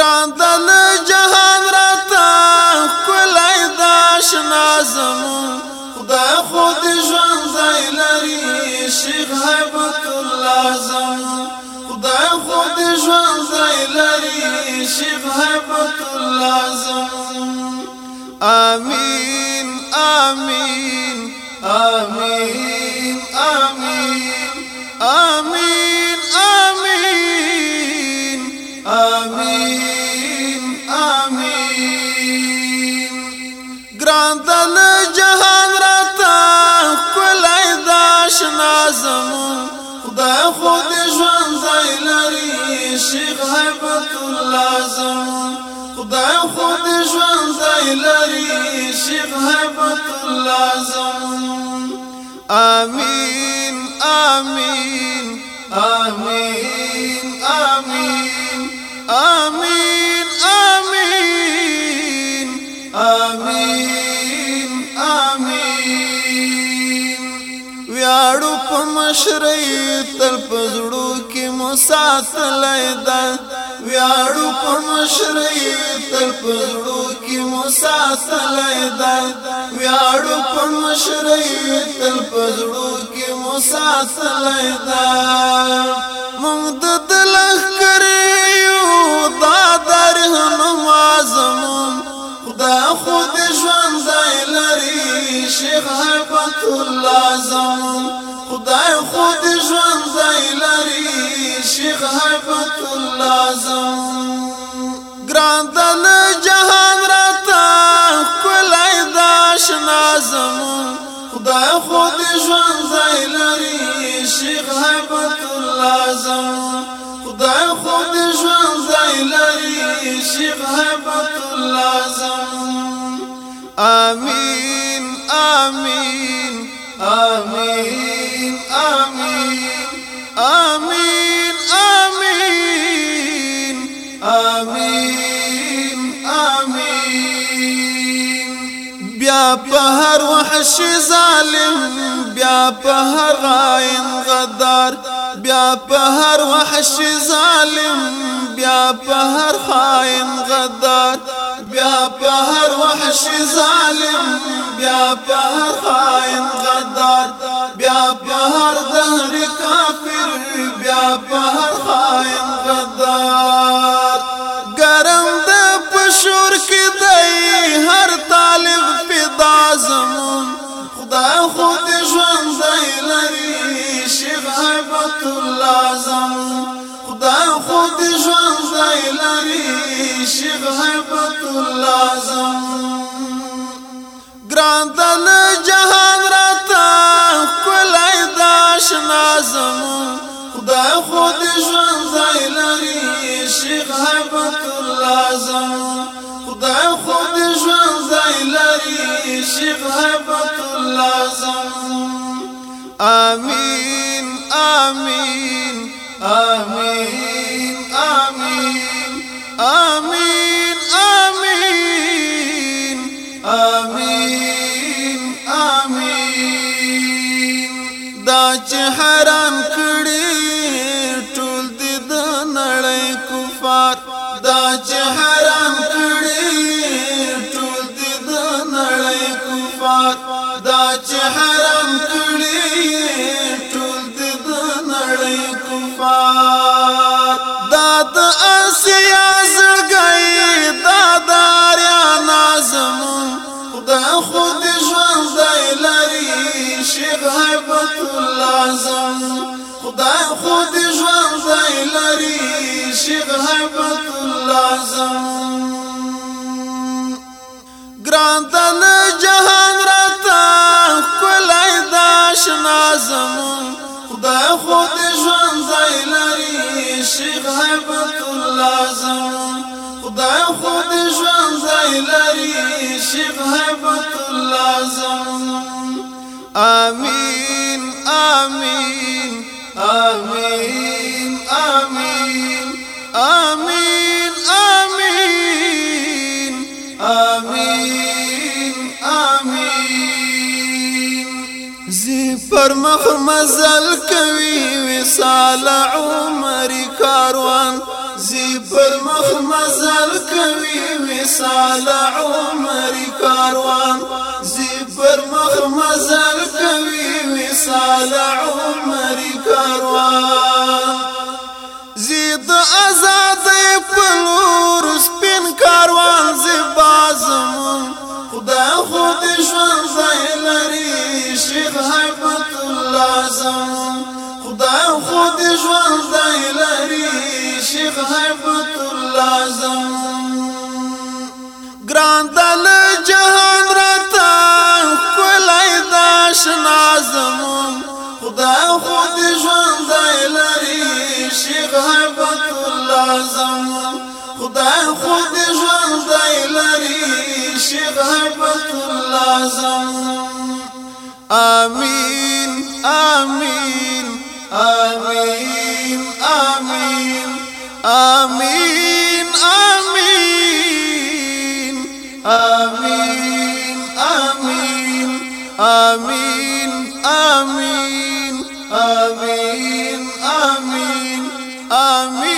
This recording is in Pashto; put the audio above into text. ګران دل جهان راتا کولای دا شنا زمون خدا خود ژوند زای لري شیخ هیبت الله زمون خدا خود ژوند زای لري شیخ هیبت الله زمون امين امين امين رحمت الله زم خدای خود ژوند لري شیخ هیبت الله زم امين امين امين امين امين امين امين امين ویاړو په مشرۍ تل په زړو کې مساتلای ده ویاړو په مشرۍ تل پزړو کې مساتلای دا ویاړو په مشرۍ تل پزړو کې مساتلای دا مونږ د دلخ کړیو دا در هنما زمون خدا خود ژوند لري شیخ حبت الله زمون خدای خود ژوند شیخ حبت الله زم ګران دل جهان راتا کولای دا شنا زم خدای خود ژوند زای لري شیخ حبت الله زم خدای خود ژوند زای لري شیخ حبت الله زم امين امين بیا په هر وحش ظالم بیا په هر غاین غدار بیا په هر وحش ظالم بیا په هر خاین غدار بیا په هر وحش ظالم بیا په هر خاین غدار بیا په هر دهر کافر بیا په هر خاین غدار شیخ حبت الله زم ګراندل جهان راتا کولای دا شنا زم خدای خود ژوند زای لري شیخ حبت الله زم خدای خود ژوند زای لري شیخ حبت الله زم آمين آمين آمين تا چې حرام کړي ټول دې د نړۍ کفار دا چې حرام کړي ټول دې د نړۍ کفار دا چې حرام کړي خدا خود ژوند لري شیخ حبت الله زم ګران تن جهان راتا کولای دا شنا زم خدا خود ژوند لري شیخ حبت الله زم خدا خود ژوند لري شیخ حبت الله زم امين امين آمین آمین زی پر مخ مزل کوي وصال عمر کاروان زی پر مخ مزل کوي وصال عمر کاروان زی پر مخ مزل کوي وصال عمر کاروان زی د حسن خدا خود ژوند دی لري شیخ حبت الله اعظم ګران دل جهان رتا کولای دا شنازم خدا خود ژوند دی لري شیخ حبت الله اعظم خدا خود ژوند دی لري شیخ حبت الله اعظم امين آمين آمين آمين آمين آمين آمين آمين آمين آمين آمين آمين آمين